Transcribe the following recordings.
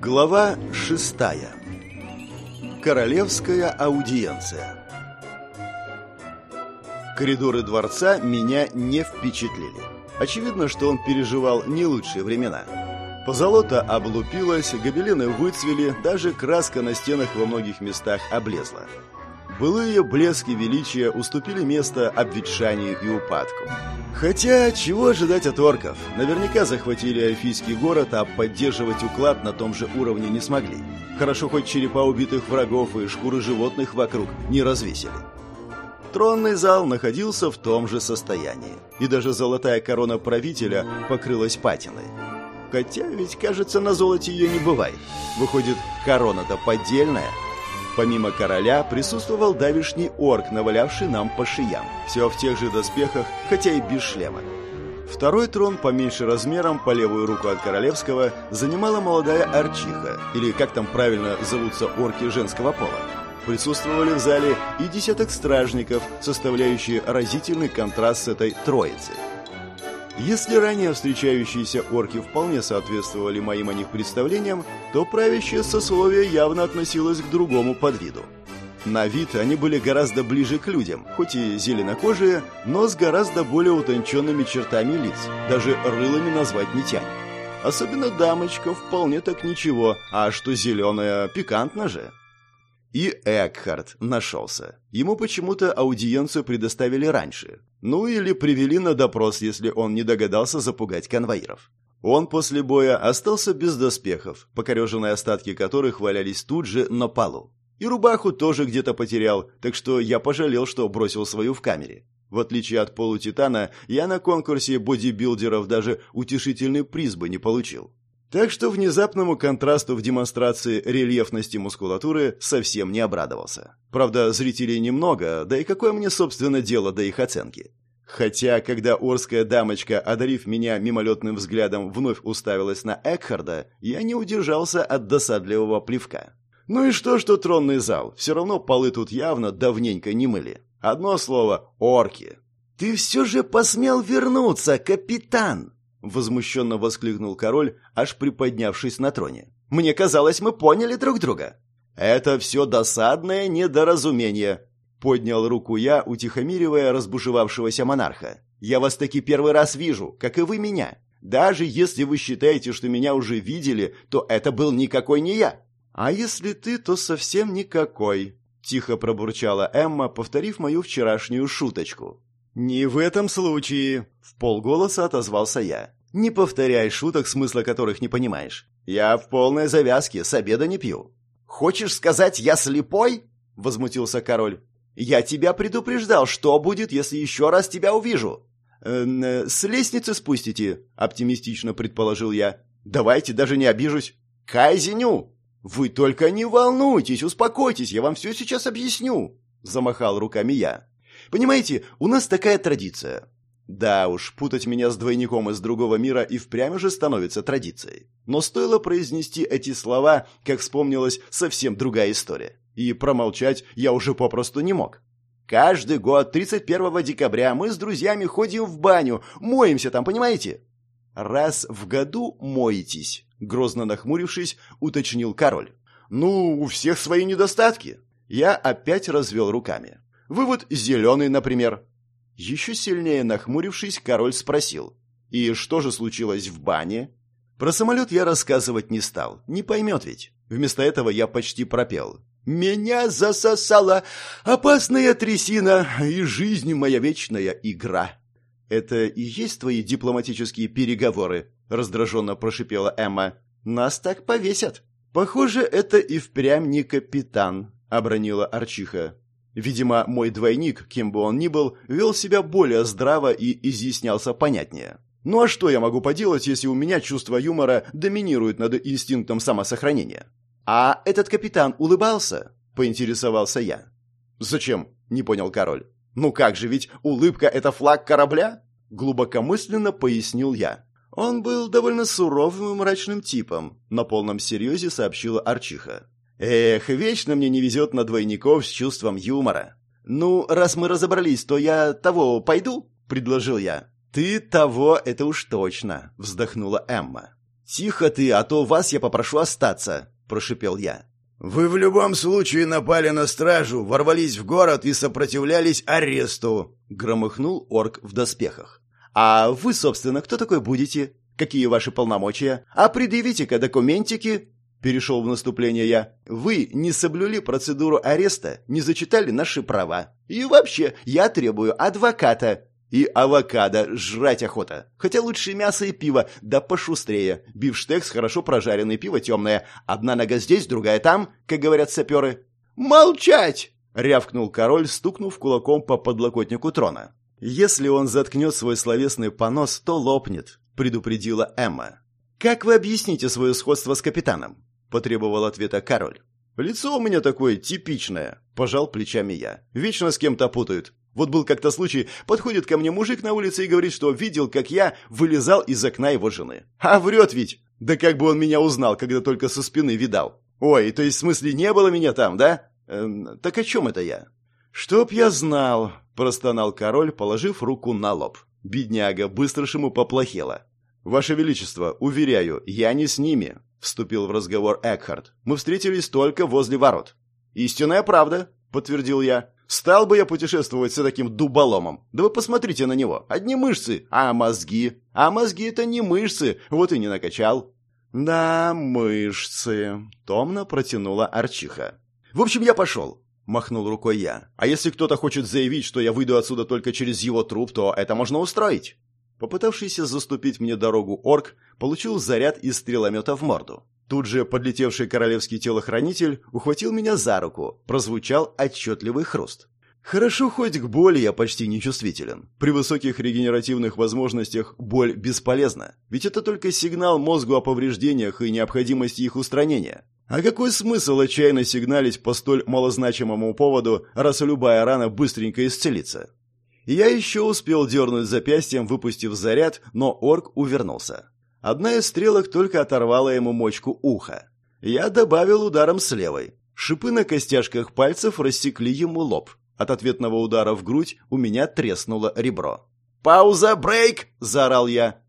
Глава шестая. Королевская аудиенция. Коридоры дворца меня не впечатлили. Очевидно, что он переживал не лучшие времена. Позолота облупилась, гобелены выцвели, даже краска на стенах во многих местах облезла. Былые блески величия уступили место обветшанию и упадку. Хотя, чего ожидать от орков? Наверняка захватили эльфийский город, а поддерживать уклад на том же уровне не смогли. Хорошо хоть черепа убитых врагов и шкуры животных вокруг не развесили. Тронный зал находился в том же состоянии, и даже золотая корона правителя покрылась патиной. Хотя ведь, кажется, на золоте ее не бывает. Выходит, корона-то поддельная – Помимо короля присутствовал давишний орк, навалявший нам по шиям. Все в тех же доспехах, хотя и без шлема. Второй трон, поменьше размером, по левую руку от королевского, занимала молодая арчиха, или как там правильно зовутся орки женского пола. Присутствовали в зале и десяток стражников, составляющие разительный контраст с этой троицей. Если ранее встречающиеся орки вполне соответствовали моим о них представлениям, то правящее сословие явно относилось к другому подвиду. На вид они были гораздо ближе к людям, хоть и зеленокожие, но с гораздо более утонченными чертами лиц, даже рылами назвать не тянет. Особенно дамочка вполне так ничего, а что зеленая, пикантно же. И Экхард нашелся. Ему почему-то аудиенцию предоставили раньше. Ну или привели на допрос, если он не догадался запугать конвоиров. Он после боя остался без доспехов, покореженные остатки которых валялись тут же на полу. И рубаху тоже где-то потерял, так что я пожалел, что бросил свою в камере. В отличие от полутитана, я на конкурсе бодибилдеров даже утешительный приз бы не получил. Так что внезапному контрасту в демонстрации рельефности мускулатуры совсем не обрадовался. Правда, зрителей немного, да и какое мне, собственно, дело до их оценки. Хотя, когда орская дамочка, одарив меня мимолетным взглядом, вновь уставилась на Экхарда, я не удержался от досадливого плевка. Ну и что, что тронный зал? Все равно полы тут явно давненько не мыли. Одно слово — орки. «Ты все же посмел вернуться, капитан!» Возмущенно воскликнул король, аж приподнявшись на троне. «Мне казалось, мы поняли друг друга». «Это все досадное недоразумение», — поднял руку я, утихомиривая разбушевавшегося монарха. «Я вас таки первый раз вижу, как и вы меня. Даже если вы считаете, что меня уже видели, то это был никакой не я». «А если ты, то совсем никакой», — тихо пробурчала Эмма, повторив мою вчерашнюю шуточку. «Не в этом случае», — в полголоса отозвался я. Не повторяй шуток, смысла которых не понимаешь. Я в полной завязке, с обеда не пью. Хочешь сказать, я слепой? возмутился король. Я тебя предупреждал, что будет, если еще раз тебя увижу. «Э, с лестницы спустите, оптимистично предположил я. Давайте, даже не обижусь. Кайзеню. Вы только не волнуйтесь, успокойтесь, я вам все сейчас объясню, замахал руками я. Понимаете, у нас такая традиция. Да уж, путать меня с двойником из другого мира и впрямь уже становится традицией. Но стоило произнести эти слова, как вспомнилась совсем другая история. И промолчать я уже попросту не мог. Каждый год 31 декабря мы с друзьями ходим в баню, моемся там, понимаете? Раз в году моетесь, грозно нахмурившись, уточнил король. Ну, у всех свои недостатки. Я опять развел руками. Вывод зеленый, например. Еще сильнее нахмурившись, король спросил. «И что же случилось в бане?» Про самолет я рассказывать не стал, не поймет ведь. Вместо этого я почти пропел. «Меня засосала опасная трясина, и жизнь моя вечная игра». «Это и есть твои дипломатические переговоры?» — раздраженно прошипела Эмма. «Нас так повесят». «Похоже, это и впрямь не капитан», — обронила Арчиха. Видимо, мой двойник, кем бы он ни был, вел себя более здраво и изъяснялся понятнее. Ну а что я могу поделать, если у меня чувство юмора доминирует над инстинктом самосохранения? А этот капитан улыбался? Поинтересовался я. Зачем? Не понял король. Ну как же, ведь улыбка это флаг корабля? Глубокомысленно пояснил я. Он был довольно суровым и мрачным типом, на полном серьезе сообщила Арчиха. Эх, вечно мне не везет на двойников с чувством юмора. Ну, раз мы разобрались, то я того пойду, предложил я. Ты того, это уж точно, вздохнула Эмма. «Тихо ты, а то вас я попрошу остаться», — прошипел я. «Вы в любом случае напали на стражу, ворвались в город и сопротивлялись аресту», — громыхнул орк в доспехах. «А вы, собственно, кто такой будете? Какие ваши полномочия? А предъявите-ка документики!» Перешел в наступление я. «Вы не соблюли процедуру ареста, не зачитали наши права. И вообще, я требую адвоката. И авокадо жрать охота. Хотя лучше мясо и пиво, да пошустрее. Бифштекс хорошо прожаренный, пиво темное. Одна нога здесь, другая там, как говорят саперы. «Молчать!» — рявкнул король, стукнув кулаком по подлокотнику трона. «Если он заткнет свой словесный понос, то лопнет», — предупредила Эмма. «Как вы объясните свое сходство с капитаном?» — потребовал ответа король. «Лицо у меня такое типичное», — пожал плечами я. «Вечно с кем-то путают. Вот был как-то случай, подходит ко мне мужик на улице и говорит, что видел, как я вылезал из окна его жены. А врет ведь! Да как бы он меня узнал, когда только со спины видал. Ой, то есть в смысле не было меня там, да? Эм, так о чем это я? Чтоб я знал, простонал король, положив руку на лоб. Бедняга, быстро ж ему поплохело. «Ваше Величество, уверяю, я не с ними», — вступил в разговор Экхард. «Мы встретились только возле ворот». «Истинная правда», — подтвердил я. Стал бы я путешествовать с таким дуболомом. Да вы посмотрите на него. Одни мышцы, а мозги? А мозги это не мышцы, вот и не накачал. Да, мышцы, томно протянула Арчиха. В общем, я пошел. Махнул рукой я. А если кто-то хочет заявить, что я выйду отсюда только через его труп, то это можно устроить. Попытавшийся заступить мне дорогу орк получил заряд из стреломета в морду. Тут же подлетевший королевский телохранитель ухватил меня за руку, прозвучал отчетливый хруст. Хорошо, хоть к боли я почти не чувствителен. При высоких регенеративных возможностях боль бесполезна, ведь это только сигнал мозгу о повреждениях и необходимости их устранения. А какой смысл отчаянно сигналить по столь малозначимому поводу, раз любая рана быстренько исцелится? Я еще успел дернуть запястьем, выпустив заряд, но орк увернулся. Одна из стрелок только оторвала ему мочку уха. Я добавил ударом с левой. Шипы на костяшках пальцев рассекли ему лоб. От ответного удара в грудь у меня треснуло ребро. «Пауза! Брейк!» – заорал я.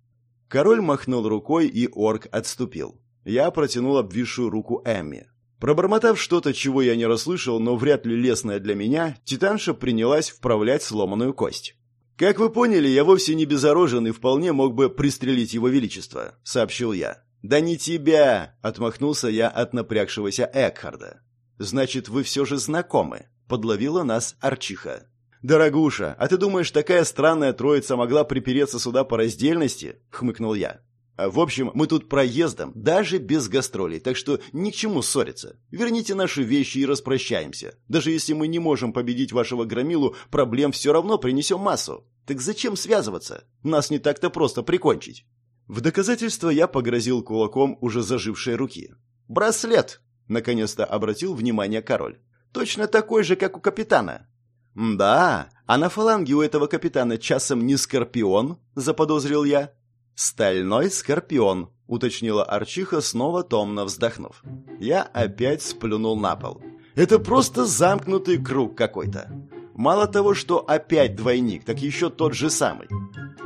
Король махнул рукой, и орк отступил. Я протянул обвисшую руку Эмми. Пробормотав что-то, чего я не расслышал, но вряд ли лесное для меня, Титанша принялась вправлять сломанную кость. «Как вы поняли, я вовсе не безоружен и вполне мог бы пристрелить его величество», — сообщил я. «Да не тебя!» — отмахнулся я от напрягшегося Экхарда. «Значит, вы все же знакомы», — подловила нас Арчиха. «Дорогуша, а ты думаешь, такая странная троица могла припереться сюда по раздельности?» — хмыкнул я. В общем, мы тут проездом, даже без гастролей, так что ни к чему ссориться. Верните наши вещи и распрощаемся. Даже если мы не можем победить вашего громилу, проблем все равно принесем массу. Так зачем связываться? Нас не так-то просто прикончить. В доказательство я погрозил кулаком уже зажившей руки. «Браслет!» — наконец-то обратил внимание король. «Точно такой же, как у капитана». «Да, а на фаланге у этого капитана часом не скорпион?» — заподозрил я. «Стальной скорпион», — уточнила Арчиха, снова томно вздохнув. Я опять сплюнул на пол. «Это просто замкнутый круг какой-то. Мало того, что опять двойник, так еще тот же самый.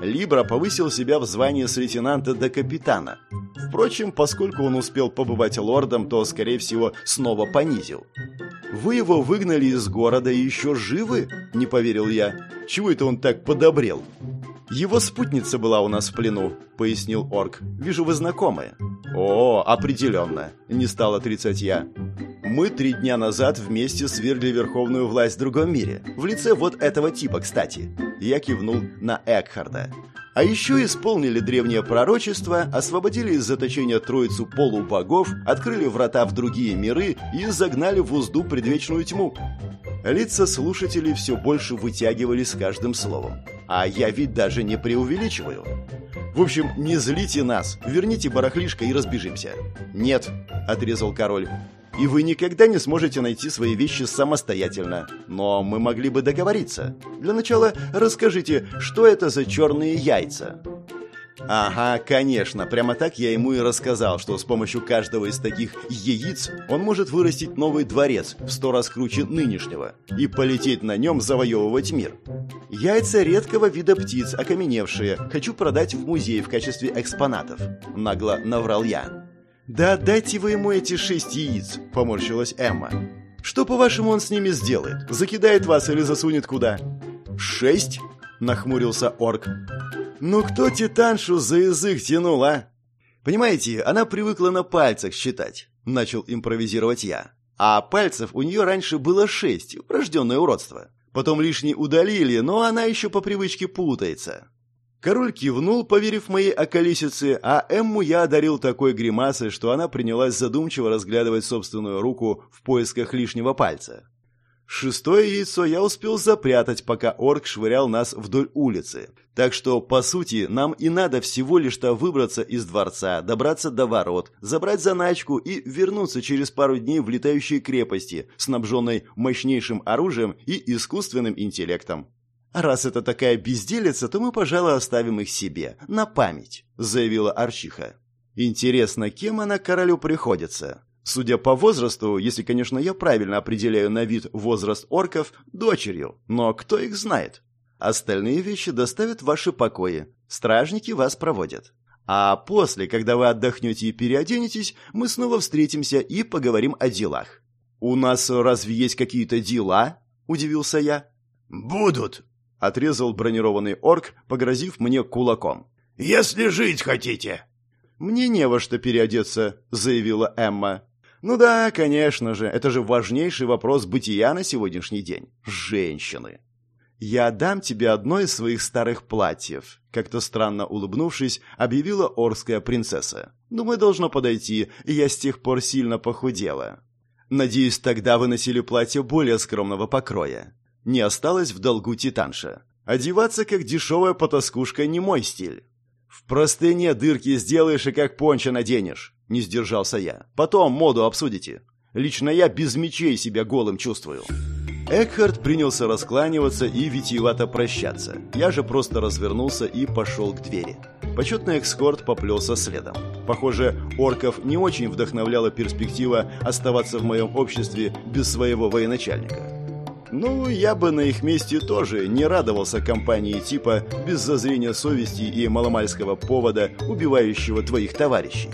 Либра повысил себя в звании с лейтенанта до капитана. Впрочем, поскольку он успел побывать лордом, то, скорее всего, снова понизил. «Вы его выгнали из города и еще живы?» – не поверил я. «Чего это он так подобрел?» «Его спутница была у нас в плену», — пояснил орк. «Вижу, вы знакомы». «О, определенно», — не стал отрицать я. «Мы три дня назад вместе свергли верховную власть в другом мире. В лице вот этого типа, кстати». Я кивнул на Экхарда. А еще исполнили древнее пророчество, освободили из заточения троицу полубогов, открыли врата в другие миры и загнали в узду предвечную тьму. Лица слушателей все больше вытягивали с каждым словом. А я ведь даже не преувеличиваю. В общем, не злите нас, верните барахлишко и разбежимся. Нет, отрезал король. И вы никогда не сможете найти свои вещи самостоятельно. Но мы могли бы договориться. Для начала расскажите, что это за черные яйца? Ага, конечно, прямо так я ему и рассказал, что с помощью каждого из таких яиц он может вырастить новый дворец в сто раз круче нынешнего и полететь на нем завоевывать мир. Яйца редкого вида птиц, окаменевшие, хочу продать в музей в качестве экспонатов. Нагло наврал я. «Да дайте вы ему эти шесть яиц», — поморщилась Эмма. «Что, по-вашему, он с ними сделает? Закидает вас или засунет куда?» «Шесть?» — нахмурился орк. «Ну кто Титаншу за язык тянул, а?» «Понимаете, она привыкла на пальцах считать», — начал импровизировать я. «А пальцев у нее раньше было шесть, врожденное уродство. Потом лишний удалили, но она еще по привычке путается. Король кивнул, поверив моей околесице, а Эмму я одарил такой гримасой, что она принялась задумчиво разглядывать собственную руку в поисках лишнего пальца. Шестое яйцо я успел запрятать, пока орк швырял нас вдоль улицы. Так что, по сути, нам и надо всего лишь-то выбраться из дворца, добраться до ворот, забрать заначку и вернуться через пару дней в летающие крепости, снабженной мощнейшим оружием и искусственным интеллектом. «Раз это такая безделица, то мы, пожалуй, оставим их себе, на память», — заявила Арчиха. «Интересно, кем она королю приходится?» Судя по возрасту, если, конечно, я правильно определяю на вид возраст орков, дочерью, но кто их знает? Остальные вещи доставят в ваши покои, стражники вас проводят. А после, когда вы отдохнете и переоденетесь, мы снова встретимся и поговорим о делах. «У нас разве есть какие-то дела?» – удивился я. «Будут», отрезал бронированный орк, погрозив мне кулаком. «Если жить хотите!» «Мне не во что переодеться», — заявила Эмма. «Ну да, конечно же, это же важнейший вопрос бытия на сегодняшний день. Женщины!» «Я дам тебе одно из своих старых платьев», — как-то странно улыбнувшись, объявила орская принцесса. «Думаю, должно подойти, я с тех пор сильно похудела. Надеюсь, тогда вы носили платье более скромного покроя. Не осталось в долгу титанша. Одеваться как дешевая потаскушка не мой стиль. В простыне дырки сделаешь и как пончо наденешь. Не сдержался я. Потом моду обсудите. Лично я без мечей себя голым чувствую. Экхард принялся раскланиваться и витиевато прощаться. Я же просто развернулся и пошел к двери. Почетный экскорт поплелся следом. Похоже, орков не очень вдохновляла перспектива оставаться в моем обществе без своего военачальника. Ну, я бы на их месте тоже не радовался компании типа без зазрения совести и маломальского повода, убивающего твоих товарищей.